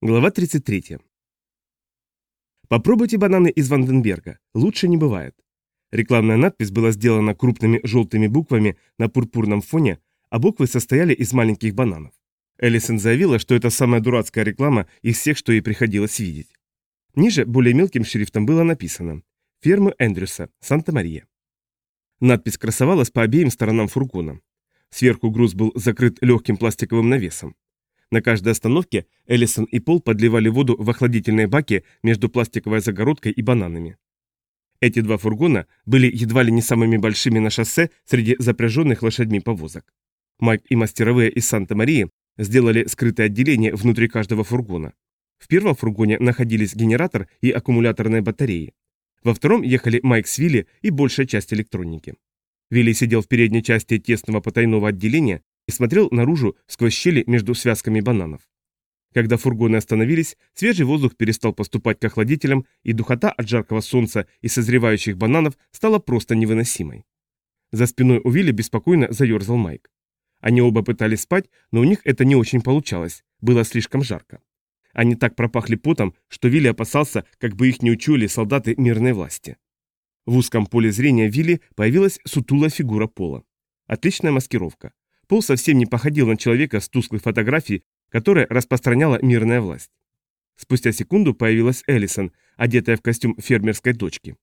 Глава 33. Попробуйте бананы из Ванденберга. Лучше не бывает. Рекламная надпись была сделана крупными желтыми буквами на пурпурном фоне, а буквы состояли из маленьких бананов. Эллисон заявила, что это самая дурацкая реклама из всех, что ей приходилось видеть. Ниже более мелким шрифтом было написано «Фермы Эндрюса, Санта-Мария». Надпись красовалась по обеим сторонам фургона. Сверху груз был закрыт легким пластиковым навесом. На каждой остановке Эллисон и Пол подливали воду в охладительные баки между пластиковой загородкой и бананами. Эти два фургона были едва ли не самыми большими на шоссе среди запряженных лошадьми повозок. Майк и мастеровые из Санта-Марии сделали скрытое отделение внутри каждого фургона. В первом фургоне находились генератор и аккумуляторные батареи. Во втором ехали Майк с Вилли и большая часть электроники. Вилли сидел в передней части тесного потайного отделения и смотрел наружу сквозь щели между связками бананов. Когда фургоны остановились, свежий воздух перестал поступать к охладителям, и духота от жаркого солнца и созревающих бананов стала просто невыносимой. За спиной у Вилли беспокойно заерзал Майк. Они оба пытались спать, но у них это не очень получалось, было слишком жарко. Они так пропахли потом, что Вилли опасался, как бы их не учуяли солдаты мирной власти. В узком поле зрения Вилли появилась сутулая фигура Пола. Отличная маскировка. Пол совсем не походил на человека с тусклой фотографией, которая распространяла мирная власть. Спустя секунду появилась Эллисон, одетая в костюм фермерской дочки.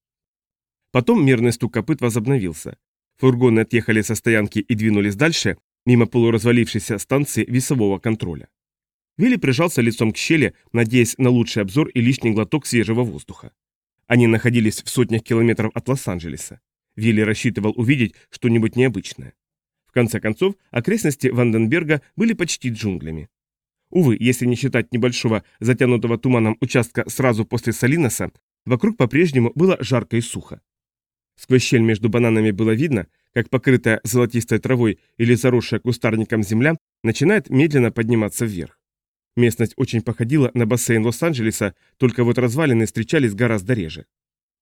Потом мирный стук копыт возобновился. Фургоны отъехали со стоянки и двинулись дальше, мимо полуразвалившейся станции весового контроля. Вилли прижался лицом к щели, надеясь на лучший обзор и лишний глоток свежего воздуха. Они находились в сотнях километров от Лос-Анджелеса. Вилли рассчитывал увидеть что-нибудь необычное конце концов, окрестности Ванденберга были почти джунглями. Увы, если не считать небольшого затянутого туманом участка сразу после Салиноса, вокруг по-прежнему было жарко и сухо. Сквозь щель между бананами было видно, как покрытая золотистой травой или заросшая кустарником земля начинает медленно подниматься вверх. Местность очень походила на бассейн Лос-Анджелеса, только вот развалины встречались гораздо реже.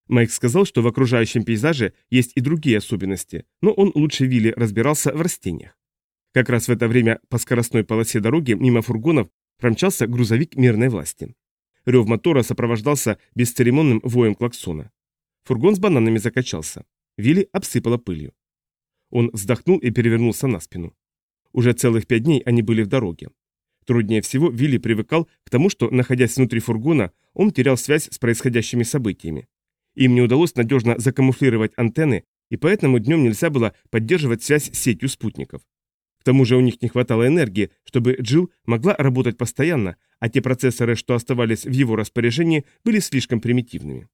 Майк сказал, что в окружающем пейзаже есть и другие особенности, но он лучше Вилли разбирался в растениях. Как раз в это время по скоростной полосе дороги мимо фургонов промчался грузовик мирной власти. Рев мотора сопровождался бесцеремонным воем клаксона. Фургон с бананами закачался. Вилли обсыпала пылью. Он вздохнул и перевернулся на спину. Уже целых пять дней они были в дороге. Труднее всего Вилли привыкал к тому, что, находясь внутри фургона, он терял связь с происходящими событиями. Им не удалось надежно закамуфлировать антенны, и поэтому днем нельзя было поддерживать связь с сетью спутников. К тому же у них не хватало энергии, чтобы Джилл могла работать постоянно, а те процессоры, что оставались в его распоряжении, были слишком примитивными.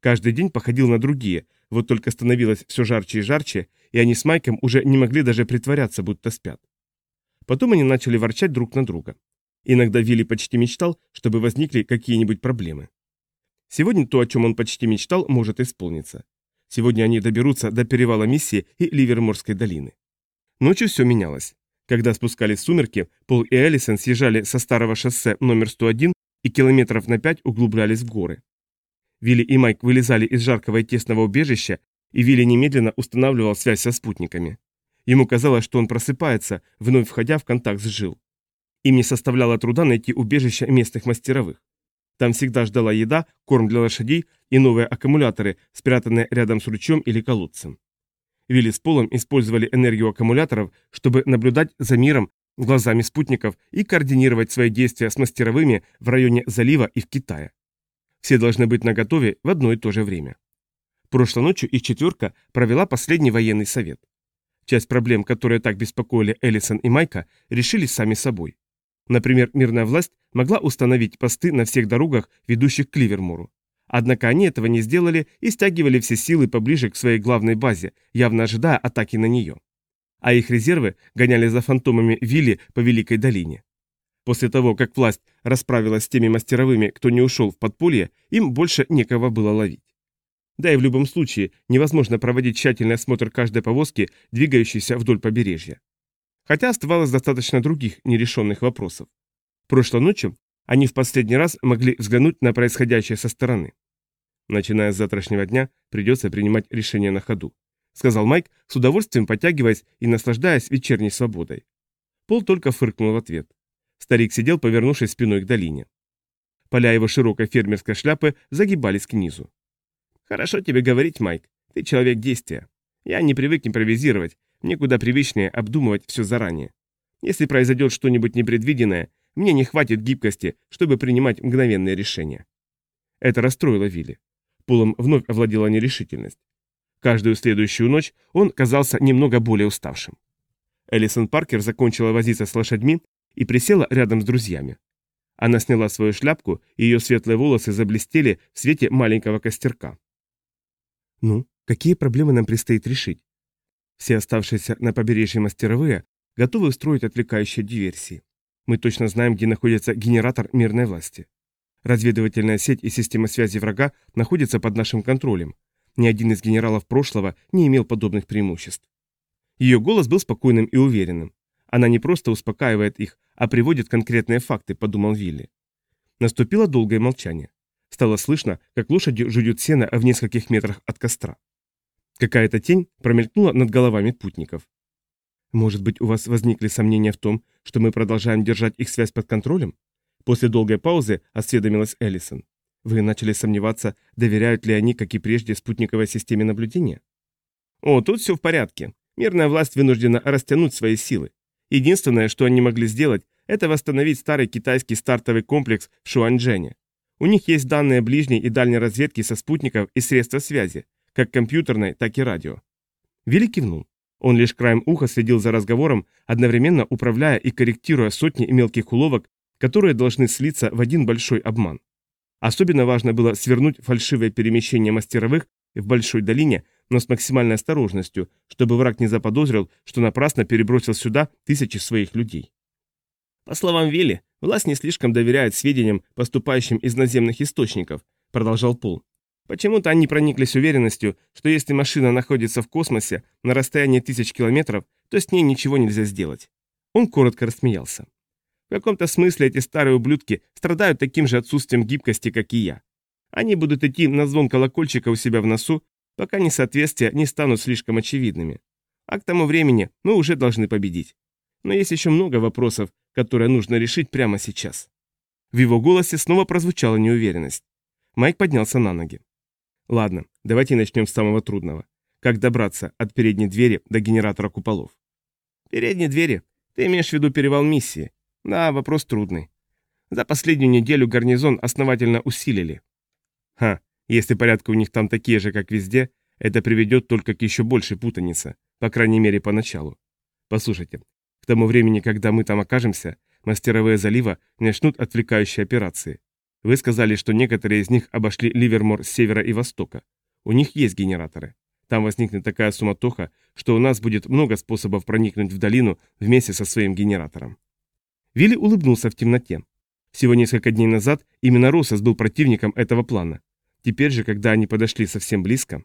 Каждый день походил на другие, вот только становилось все жарче и жарче, и они с Майком уже не могли даже притворяться, будто спят. Потом они начали ворчать друг на друга. Иногда Вилли почти мечтал, чтобы возникли какие-нибудь проблемы. Сегодня то, о чем он почти мечтал, может исполниться. Сегодня они доберутся до перевала Миссии и Ливерморской долины. Ночью все менялось. Когда спускались сумерки, Пол и Эллисон съезжали со старого шоссе номер 101 и километров на пять углублялись в горы. Вилли и Майк вылезали из жаркого и тесного убежища, и Вилли немедленно устанавливал связь со спутниками. Ему казалось, что он просыпается, вновь входя в контакт с Жил. Им не составляло труда найти убежище местных мастеровых. Там всегда ждала еда, корм для лошадей и новые аккумуляторы, спрятанные рядом с ручьем или колодцем. Вилли с Полом использовали энергию аккумуляторов, чтобы наблюдать за миром глазами спутников и координировать свои действия с мастеровыми в районе залива и в Китае. Все должны быть наготове в одно и то же время. Прошлой ночью их четверка провела последний военный совет. Часть проблем, которые так беспокоили Эллисон и Майка, решились сами собой. Например, мирная власть могла установить посты на всех дорогах, ведущих к Ливермору. Однако они этого не сделали и стягивали все силы поближе к своей главной базе, явно ожидая атаки на нее. А их резервы гоняли за фантомами Вилли по Великой долине. После того, как власть расправилась с теми мастеровыми, кто не ушел в подполье, им больше некого было ловить. Да и в любом случае невозможно проводить тщательный осмотр каждой повозки, двигающейся вдоль побережья. Хотя оставалось достаточно других нерешенных вопросов. Прошлой ночью они в последний раз могли взглянуть на происходящее со стороны. Начиная с завтрашнего дня придется принимать решение на ходу, сказал Майк, с удовольствием подтягиваясь и наслаждаясь вечерней свободой. Пол только фыркнул в ответ. Старик сидел, повернувшись спиной к долине. Поля его широкой фермерской шляпы загибались к низу. «Хорошо тебе говорить, Майк. Ты человек действия. Я не привык импровизировать, мне куда привычнее обдумывать все заранее. Если произойдет что-нибудь непредвиденное, мне не хватит гибкости, чтобы принимать мгновенные решения». Это расстроило Вилли. Полом вновь овладела нерешительность. Каждую следующую ночь он казался немного более уставшим. Элисон Паркер закончила возиться с лошадьми и присела рядом с друзьями. Она сняла свою шляпку, и ее светлые волосы заблестели в свете маленького костерка. «Ну, какие проблемы нам предстоит решить?» Все оставшиеся на побережье мастеровые готовы устроить отвлекающие диверсии. Мы точно знаем, где находится генератор мирной власти. Разведывательная сеть и система связи врага находятся под нашим контролем. Ни один из генералов прошлого не имел подобных преимуществ. Ее голос был спокойным и уверенным. Она не просто успокаивает их, а приводит конкретные факты, подумал Вилли. Наступило долгое молчание. Стало слышно, как лошади жуют сено в нескольких метрах от костра. Какая-то тень промелькнула над головами путников. «Может быть, у вас возникли сомнения в том, что мы продолжаем держать их связь под контролем?» После долгой паузы осведомилась Эллисон. «Вы начали сомневаться, доверяют ли они, как и прежде, спутниковой системе наблюдения?» «О, тут все в порядке. Мирная власть вынуждена растянуть свои силы. Единственное, что они могли сделать, это восстановить старый китайский стартовый комплекс в Шуанчжэне. У них есть данные ближней и дальней разведки со спутников и средства связи, как компьютерной, так и радио. Вилли кивнул. Он лишь краем уха следил за разговором, одновременно управляя и корректируя сотни мелких уловок, которые должны слиться в один большой обман. Особенно важно было свернуть фальшивое перемещение мастеровых в большой долине но с максимальной осторожностью, чтобы враг не заподозрил, что напрасно перебросил сюда тысячи своих людей. По словам Вилли, власть не слишком доверяет сведениям, поступающим из наземных источников, продолжал Пол. Почему-то они прониклись уверенностью, что если машина находится в космосе на расстоянии тысяч километров, то с ней ничего нельзя сделать. Он коротко рассмеялся. В каком-то смысле эти старые ублюдки страдают таким же отсутствием гибкости, как и я. Они будут идти на звон колокольчика у себя в носу, пока несоответствия не станут слишком очевидными. А к тому времени мы уже должны победить. Но есть еще много вопросов, которые нужно решить прямо сейчас. В его голосе снова прозвучала неуверенность. Майк поднялся на ноги. Ладно, давайте начнем с самого трудного. Как добраться от передней двери до генератора куполов? Передней двери? Ты имеешь в виду перевал миссии? Да, вопрос трудный. За последнюю неделю гарнизон основательно усилили. Ха, если порядки у них там такие же, как везде, это приведет только к еще большей путанице, по крайней мере, поначалу. Послушайте, к тому времени, когда мы там окажемся, мастеровые залива начнут отвлекающие операции. Вы сказали, что некоторые из них обошли Ливермор с севера и востока. У них есть генераторы. Там возникнет такая суматоха, что у нас будет много способов проникнуть в долину вместе со своим генератором. Вилли улыбнулся в темноте. Всего несколько дней назад именно Росос был противником этого плана. Теперь же, когда они подошли совсем близко...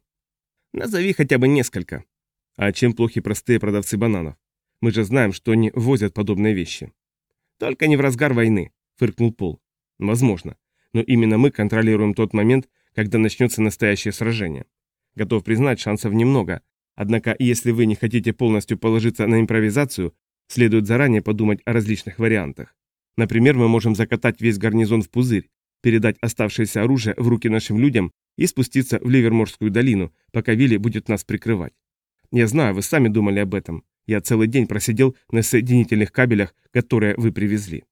Назови хотя бы несколько. А чем плохи простые продавцы бананов? Мы же знаем, что они возят подобные вещи. Только не в разгар войны, фыркнул Пол. Возможно. Но именно мы контролируем тот момент, когда начнется настоящее сражение. Готов признать, шансов немного. Однако, если вы не хотите полностью положиться на импровизацию, следует заранее подумать о различных вариантах. Например, мы можем закатать весь гарнизон в пузырь, передать оставшееся оружие в руки нашим людям и спуститься в Ливерморскую долину, пока Вилли будет нас прикрывать. Я знаю, вы сами думали об этом. Я целый день просидел на соединительных кабелях, которые вы привезли.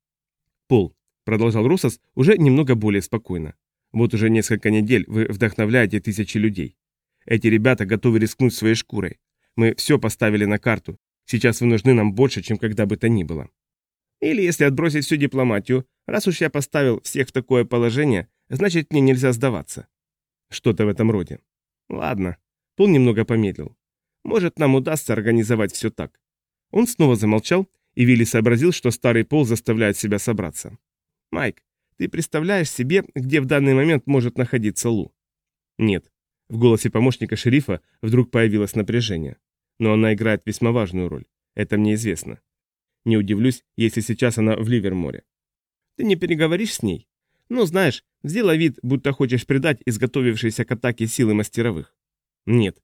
Пол, продолжал Росос уже немного более спокойно. Вот уже несколько недель вы вдохновляете тысячи людей. Эти ребята готовы рискнуть своей шкурой. Мы все поставили на карту. Сейчас вы нужны нам больше, чем когда бы то ни было. Или если отбросить всю дипломатию, раз уж я поставил всех в такое положение, значит мне нельзя сдаваться. Что-то в этом роде. Ладно. Пол немного помедлил. Может, нам удастся организовать все так. Он снова замолчал, и Вилли сообразил, что старый Пол заставляет себя собраться. «Майк, ты представляешь себе, где в данный момент может находиться Лу?» «Нет». В голосе помощника шерифа вдруг появилось напряжение. «Но она играет весьма важную роль. Это мне известно. Не удивлюсь, если сейчас она в Ливерморе. Ты не переговоришь с ней? Ну, знаешь, сделай вид, будто хочешь предать изготовившиеся к атаке силы мастеровых. Нет.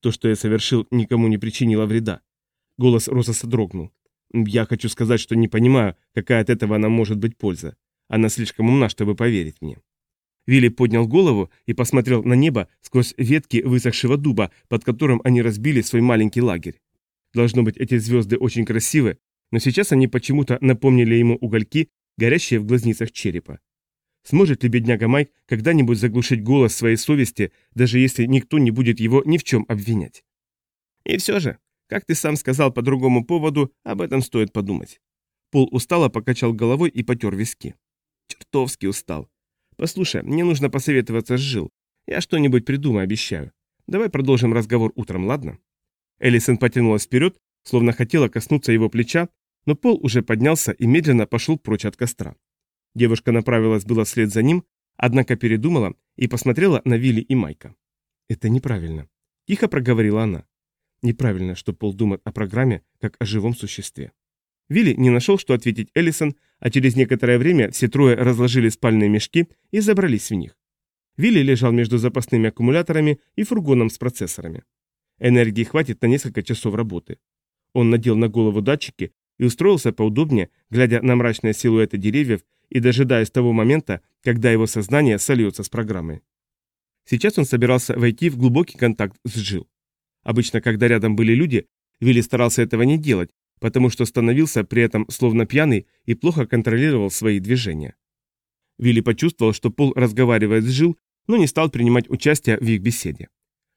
То, что я совершил, никому не причинило вреда. Голос Рососа дрогнул. Я хочу сказать, что не понимаю, какая от этого нам может быть польза. Она слишком умна, чтобы поверить мне. Вилли поднял голову и посмотрел на небо сквозь ветки высохшего дуба, под которым они разбили свой маленький лагерь. Должно быть, эти звезды очень красивы, но сейчас они почему-то напомнили ему угольки, горящие в глазницах черепа. Сможет ли бедняга Майк когда-нибудь заглушить голос своей совести, даже если никто не будет его ни в чем обвинять? И все же, как ты сам сказал по другому поводу, об этом стоит подумать. Пол устало покачал головой и потер виски. Чертовски устал. Послушай, мне нужно посоветоваться с Жил. Я что-нибудь придумаю, обещаю. Давай продолжим разговор утром, ладно? Элисон потянулась вперед, словно хотела коснуться его плеча, но Пол уже поднялся и медленно пошел прочь от костра. Девушка направилась было вслед за ним, однако передумала и посмотрела на Вилли и Майка. «Это неправильно», – тихо проговорила она. «Неправильно, что Пол думает о программе, как о живом существе». Вилли не нашел, что ответить Эллисон, а через некоторое время все трое разложили спальные мешки и забрались в них. Вилли лежал между запасными аккумуляторами и фургоном с процессорами. Энергии хватит на несколько часов работы. Он надел на голову датчики и устроился поудобнее, глядя на мрачные силуэты деревьев и дожидаясь того момента, когда его сознание сольется с программой. Сейчас он собирался войти в глубокий контакт с Джил. Обычно, когда рядом были люди, Вилли старался этого не делать, потому что становился при этом словно пьяный и плохо контролировал свои движения. Вилли почувствовал, что Пол разговаривает с Жил, но не стал принимать участие в их беседе.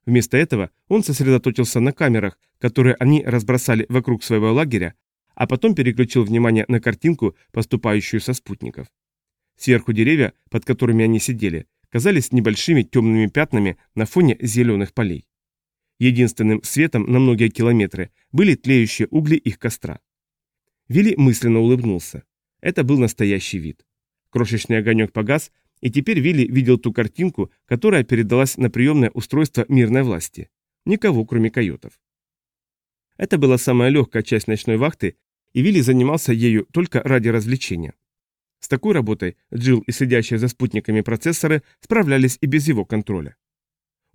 Вместо этого он сосредоточился на камерах, которые они разбросали вокруг своего лагеря, а потом переключил внимание на картинку, поступающую со спутников. Сверху деревья, под которыми они сидели, казались небольшими темными пятнами на фоне зеленых полей. Единственным светом на многие километры были тлеющие угли их костра. Вилли мысленно улыбнулся. Это был настоящий вид. Крошечный огонек погас, и теперь Вилли видел ту картинку, которая передалась на приемное устройство мирной власти. Никого, кроме койотов. Это была самая легкая часть ночной вахты, и Вилли занимался ею только ради развлечения. С такой работой Джилл и следящие за спутниками процессоры справлялись и без его контроля.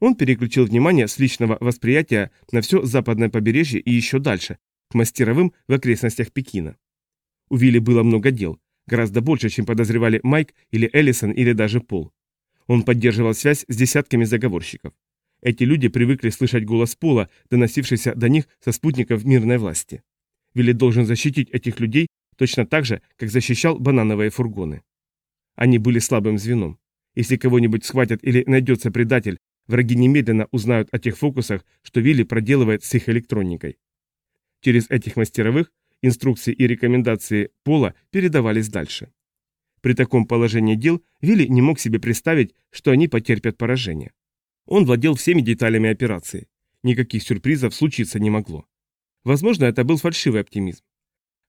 Он переключил внимание с личного восприятия на все западное побережье и еще дальше, к мастеровым в окрестностях Пекина. У Вилли было много дел, гораздо больше, чем подозревали Майк или Эллисон или даже Пол. Он поддерживал связь с десятками заговорщиков. Эти люди привыкли слышать голос Пола, доносившийся до них со спутников мирной власти. Вилли должен защитить этих людей точно так же, как защищал банановые фургоны. Они были слабым звеном. Если кого-нибудь схватят или найдется предатель, Враги немедленно узнают о тех фокусах, что Вилли проделывает с их электроникой. Через этих мастеровых инструкции и рекомендации Пола передавались дальше. При таком положении дел Вилли не мог себе представить, что они потерпят поражение. Он владел всеми деталями операции. Никаких сюрпризов случиться не могло. Возможно, это был фальшивый оптимизм.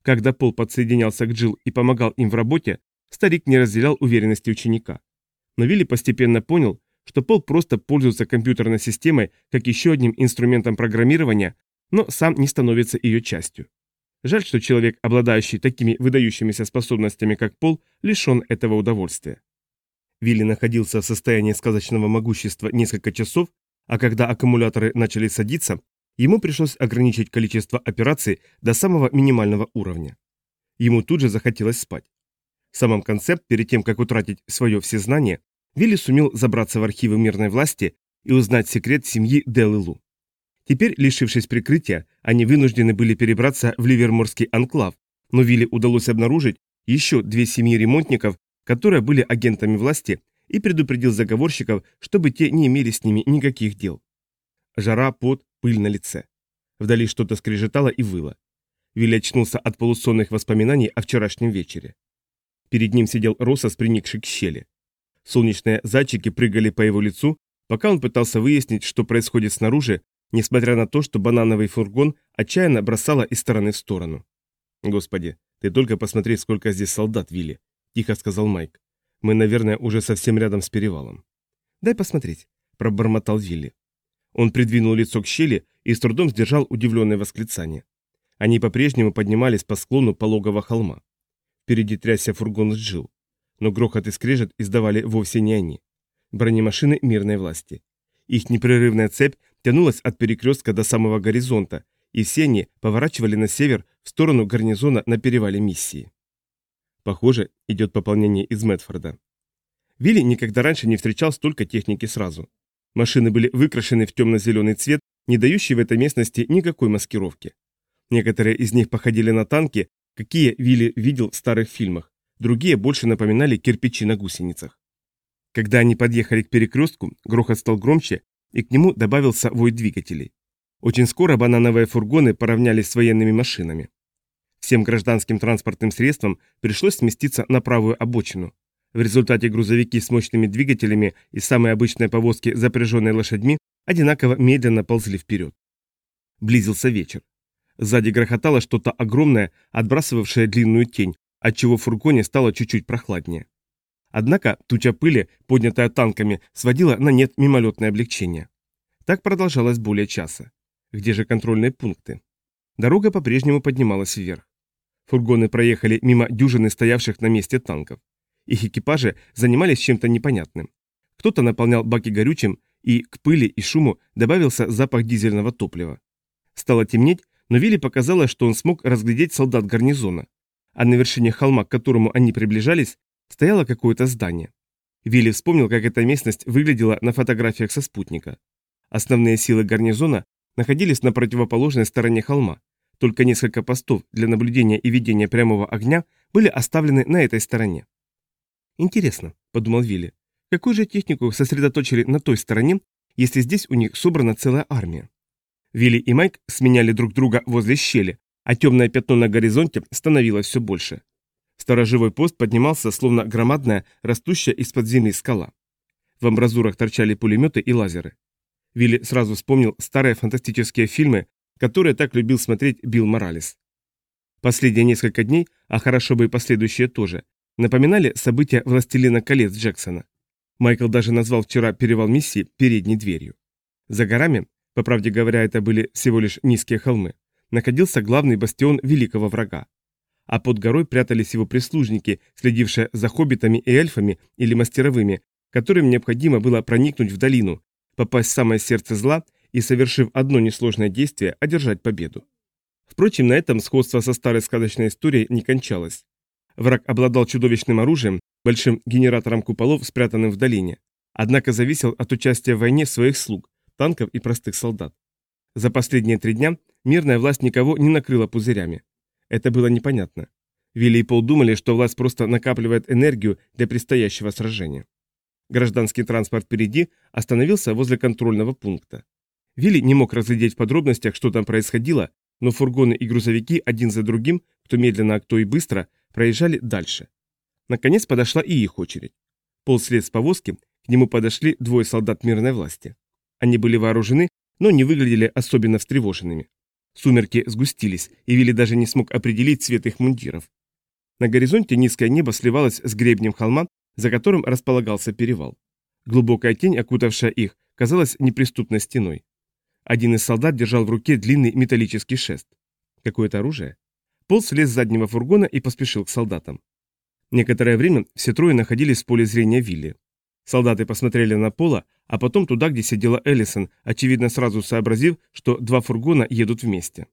Когда Пол подсоединялся к Джилл и помогал им в работе, старик не разделял уверенности ученика. Но Вилли постепенно понял, что Пол просто пользуется компьютерной системой как еще одним инструментом программирования, но сам не становится ее частью. Жаль, что человек, обладающий такими выдающимися способностями, как Пол, лишен этого удовольствия. Вилли находился в состоянии сказочного могущества несколько часов, а когда аккумуляторы начали садиться, ему пришлось ограничить количество операций до самого минимального уровня. Ему тут же захотелось спать. В самом конце, перед тем, как утратить свое всезнание, Вилли сумел забраться в архивы мирной власти и узнать секрет семьи Делылу. Теперь, лишившись прикрытия, они вынуждены были перебраться в Ливерморский анклав, но Вилли удалось обнаружить еще две семьи ремонтников, которые были агентами власти, и предупредил заговорщиков, чтобы те не имели с ними никаких дел. Жара, пот, пыль на лице. Вдали что-то скрежетало и выло. Вилли очнулся от полусонных воспоминаний о вчерашнем вечере. Перед ним сидел Росос, приникший к щели. Солнечные зайчики прыгали по его лицу, пока он пытался выяснить, что происходит снаружи, несмотря на то, что банановый фургон отчаянно бросало из стороны в сторону. «Господи, ты только посмотри, сколько здесь солдат, Вилли», – тихо сказал Майк. «Мы, наверное, уже совсем рядом с перевалом». «Дай посмотреть», – пробормотал Вилли. Он придвинул лицо к щели и с трудом сдержал удивленное восклицание. Они по-прежнему поднимались по склону пологого холма. Впереди трясся фургон с Джил но грохот и скрежет издавали вовсе не они. Бронемашины мирной власти. Их непрерывная цепь тянулась от перекрестка до самого горизонта, и все они поворачивали на север в сторону гарнизона на перевале миссии. Похоже, идет пополнение из Мэтфорда. Вилли никогда раньше не встречал столько техники сразу. Машины были выкрашены в темно-зеленый цвет, не дающий в этой местности никакой маскировки. Некоторые из них походили на танки, какие Вилли видел в старых фильмах, другие больше напоминали кирпичи на гусеницах. Когда они подъехали к перекрестку, грохот стал громче, и к нему добавился вой двигателей. Очень скоро банановые фургоны поравнялись с военными машинами. Всем гражданским транспортным средствам пришлось сместиться на правую обочину. В результате грузовики с мощными двигателями и самые обычные повозки, запряженные лошадьми, одинаково медленно ползли вперед. Близился вечер. Сзади грохотало что-то огромное, отбрасывавшее длинную тень, отчего в фургоне стало чуть-чуть прохладнее. Однако туча пыли, поднятая танками, сводила на нет мимолетное облегчение. Так продолжалось более часа. Где же контрольные пункты? Дорога по-прежнему поднималась вверх. Фургоны проехали мимо дюжины стоявших на месте танков. Их экипажи занимались чем-то непонятным. Кто-то наполнял баки горючим, и к пыли и шуму добавился запах дизельного топлива. Стало темнеть, но Вилли показалось, что он смог разглядеть солдат гарнизона. А на вершине холма, к которому они приближались, стояло какое-то здание. Вилли вспомнил, как эта местность выглядела на фотографиях со спутника. Основные силы гарнизона находились на противоположной стороне холма. Только несколько постов для наблюдения и ведения прямого огня были оставлены на этой стороне. «Интересно», — подумал Вилли, — «какую же технику сосредоточили на той стороне, если здесь у них собрана целая армия?» Вилли и Майк сменяли друг друга возле щели, а темное пятно на горизонте становилось все больше. Сторожевой пост поднимался, словно громадная, растущая из-под земли скала. В амбразурах торчали пулеметы и лазеры. Вилли сразу вспомнил старые фантастические фильмы, которые так любил смотреть Билл Моралес. Последние несколько дней, а хорошо бы и последующие тоже, напоминали события «Властелина колец» Джексона. Майкл даже назвал вчера перевал миссии передней дверью. За горами, по правде говоря, это были всего лишь низкие холмы, находился главный бастион великого врага а под горой прятались его прислужники, следившие за хоббитами и эльфами или мастеровыми, которым необходимо было проникнуть в долину, попасть в самое сердце зла и, совершив одно несложное действие, одержать победу. Впрочем, на этом сходство со старой сказочной историей не кончалось. Враг обладал чудовищным оружием, большим генератором куполов, спрятанным в долине, однако зависел от участия в войне своих слуг, танков и простых солдат. За последние три дня мирная власть никого не накрыла пузырями. Это было непонятно. Вилли и Пол думали, что власть просто накапливает энергию для предстоящего сражения. Гражданский транспорт впереди остановился возле контрольного пункта. Вилли не мог разглядеть в подробностях, что там происходило, но фургоны и грузовики один за другим, кто медленно, а кто и быстро, проезжали дальше. Наконец подошла и их очередь. Пол след с повозки, к нему подошли двое солдат мирной власти. Они были вооружены, но не выглядели особенно встревоженными. Сумерки сгустились, и Вилли даже не смог определить цвет их мундиров. На горизонте низкое небо сливалось с гребнем холма, за которым располагался перевал. Глубокая тень, окутавшая их, казалась неприступной стеной. Один из солдат держал в руке длинный металлический шест. Какое-то оружие? Пол слез с заднего фургона и поспешил к солдатам. Некоторое время все трое находились в поле зрения Вилли. Солдаты посмотрели на Пола, а потом туда, где сидела Эллисон, очевидно сразу сообразив, что два фургона едут вместе.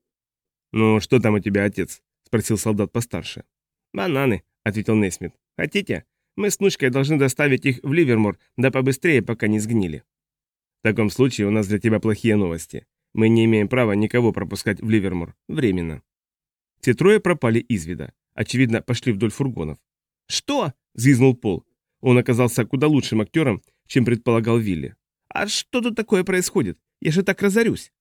«Ну, что там у тебя, отец?» – спросил солдат постарше. «Бананы», – ответил Несмит. «Хотите? Мы с внучкой должны доставить их в Ливермор, да побыстрее, пока не сгнили». «В таком случае у нас для тебя плохие новости. Мы не имеем права никого пропускать в Ливермор. Временно». Все трое пропали из вида. Очевидно, пошли вдоль фургонов. «Что?» – взвизнул Пол. Он оказался куда лучшим актером, чем предполагал Вилли. «А что тут такое происходит? Я же так разорюсь!»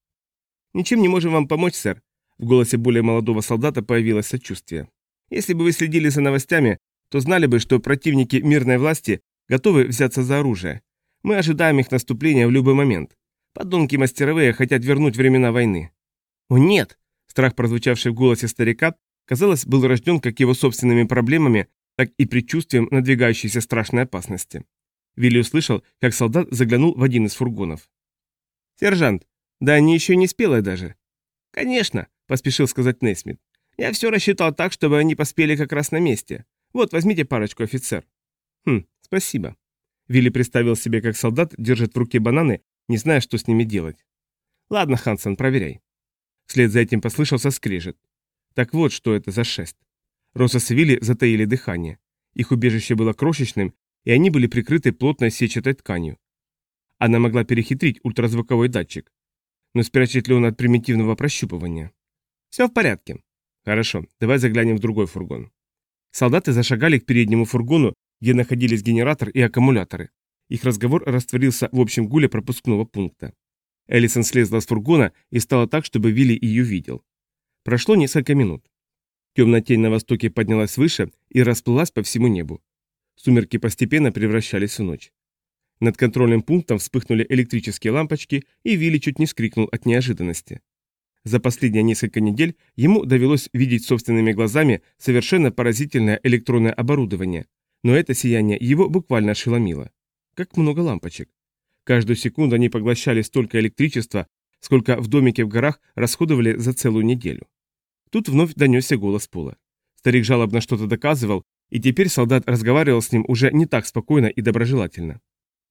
«Ничем не можем вам помочь, сэр». В голосе более молодого солдата появилось сочувствие. «Если бы вы следили за новостями, то знали бы, что противники мирной власти готовы взяться за оружие. Мы ожидаем их наступления в любой момент. Подонки мастеровые хотят вернуть времена войны». «О нет!» Страх, прозвучавший в голосе старика, казалось, был рожден как его собственными проблемами, так и предчувствием надвигающейся страшной опасности. Вилли услышал, как солдат заглянул в один из фургонов. «Сержант, да они еще не спелые даже». «Конечно», — поспешил сказать Нейсмит. «Я все рассчитал так, чтобы они поспели как раз на месте. Вот, возьмите парочку, офицер». «Хм, спасибо». Вилли представил себе, как солдат держит в руке бананы, не зная, что с ними делать. «Ладно, Хансен, проверяй». Вслед за этим послышался скрежет. Так вот, что это за шест. Росос и Вилли затаили дыхание. Их убежище было крошечным, и они были прикрыты плотной сетчатой тканью. Она могла перехитрить ультразвуковой датчик. Но спрячет ли он от примитивного прощупывания? Все в порядке. Хорошо, давай заглянем в другой фургон. Солдаты зашагали к переднему фургону, где находились генератор и аккумуляторы. Их разговор растворился в общем гуле пропускного пункта. Эллисон слезла с фургона и стала так, чтобы Вилли ее видел. Прошло несколько минут. Темная тень на востоке поднялась выше и расплылась по всему небу. Сумерки постепенно превращались в ночь. Над контрольным пунктом вспыхнули электрические лампочки, и Вилли чуть не скрикнул от неожиданности. За последние несколько недель ему довелось видеть собственными глазами совершенно поразительное электронное оборудование, но это сияние его буквально ошеломило. Как много лампочек. Каждую секунду они поглощали столько электричества, сколько в домике в горах расходовали за целую неделю. Тут вновь донесся голос Пола. Старик жалобно что-то доказывал, и теперь солдат разговаривал с ним уже не так спокойно и доброжелательно.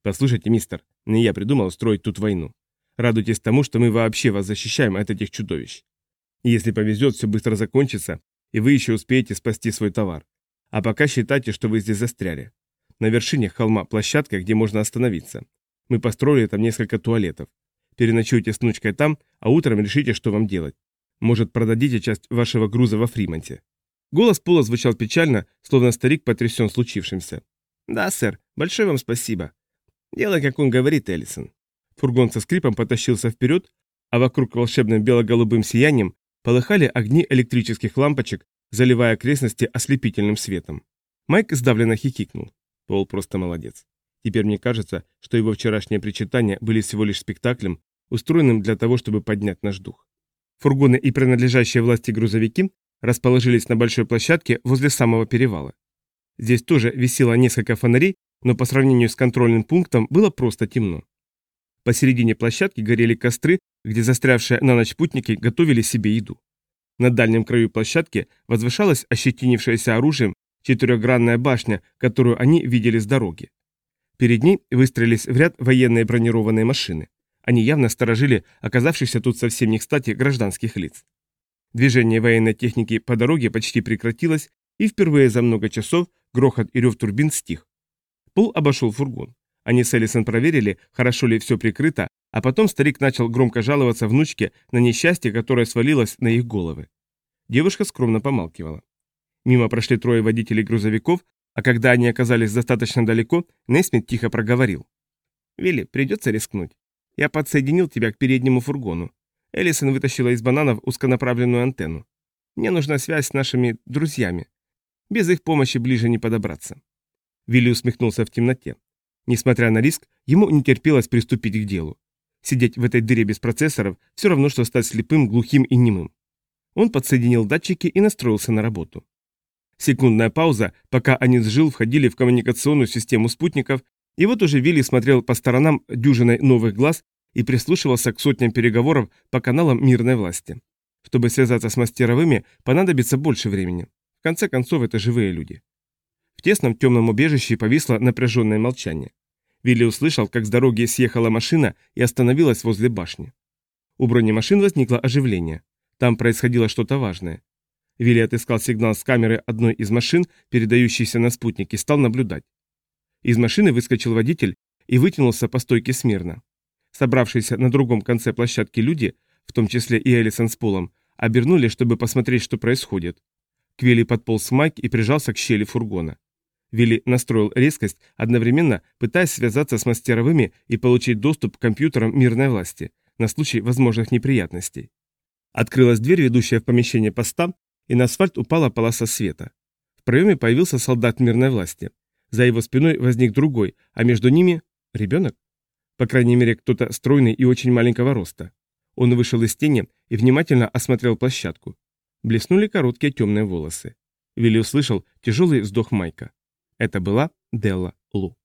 «Послушайте, мистер, не я придумал устроить тут войну. Радуйтесь тому, что мы вообще вас защищаем от этих чудовищ. Если повезет, все быстро закончится, и вы еще успеете спасти свой товар. А пока считайте, что вы здесь застряли. На вершине холма площадка, где можно остановиться. Мы построили там несколько туалетов. Переночуйте с внучкой там, а утром решите, что вам делать. Может, продадите часть вашего груза во Фримонте. Голос Пола звучал печально, словно старик потрясен случившимся. «Да, сэр, большое вам спасибо. Делай, как он говорит, Эллисон». Фургон со скрипом потащился вперед, а вокруг волшебным бело-голубым сиянием полыхали огни электрических лампочек, заливая окрестности ослепительным светом. Майк сдавленно хихикнул. Пол просто молодец. Теперь мне кажется, что его вчерашние причитания были всего лишь спектаклем, устроенным для того, чтобы поднять наш дух. Фургоны и принадлежащие власти грузовики расположились на большой площадке возле самого перевала. Здесь тоже висело несколько фонарей, но по сравнению с контрольным пунктом было просто темно. Посередине площадки горели костры, где застрявшие на ночь путники готовили себе еду. На дальнем краю площадки возвышалась ощетинившаяся оружием четырехгранная башня, которую они видели с дороги. Перед ней выстроились в ряд военные бронированные машины. Они явно сторожили оказавшихся тут совсем не кстати гражданских лиц. Движение военной техники по дороге почти прекратилось, и впервые за много часов грохот и рев турбин стих. Пол обошел фургон. Они с Элисон проверили, хорошо ли все прикрыто, а потом старик начал громко жаловаться внучке на несчастье, которое свалилось на их головы. Девушка скромно помалкивала. Мимо прошли трое водителей грузовиков, а когда они оказались достаточно далеко, Несмит тихо проговорил. «Вилли, придется рискнуть. Я подсоединил тебя к переднему фургону. Элисон вытащила из бананов узконаправленную антенну. Мне нужна связь с нашими друзьями. Без их помощи ближе не подобраться». Вилли усмехнулся в темноте. Несмотря на риск, ему не терпелось приступить к делу. Сидеть в этой дыре без процессоров все равно, что стать слепым, глухим и немым. Он подсоединил датчики и настроился на работу. Секундная пауза, пока они с Жил входили в коммуникационную систему спутников, и вот уже Вилли смотрел по сторонам дюжиной новых глаз и прислушивался к сотням переговоров по каналам мирной власти. Чтобы связаться с мастеровыми, понадобится больше времени. В конце концов, это живые люди. В тесном темном убежище повисло напряженное молчание. Вилли услышал, как с дороги съехала машина и остановилась возле башни. У бронемашин возникло оживление. Там происходило что-то важное. Вилли отыскал сигнал с камеры одной из машин, передающейся на спутник, и стал наблюдать. Из машины выскочил водитель и вытянулся по стойке смирно. Собравшиеся на другом конце площадки люди, в том числе и Элисон с Полом, обернули, чтобы посмотреть, что происходит. К Вилли подполз Майк и прижался к щели фургона. Вилли настроил резкость, одновременно пытаясь связаться с мастеровыми и получить доступ к компьютерам мирной власти на случай возможных неприятностей. Открылась дверь, ведущая в помещение поста, и на асфальт упала полоса света. В проеме появился солдат мирной власти. За его спиной возник другой, а между ними – ребенок? По крайней мере, кто-то стройный и очень маленького роста. Он вышел из тени и внимательно осмотрел площадку. Блеснули короткие темные волосы. Вилли услышал тяжелый вздох Майка. Это была Делла Лу.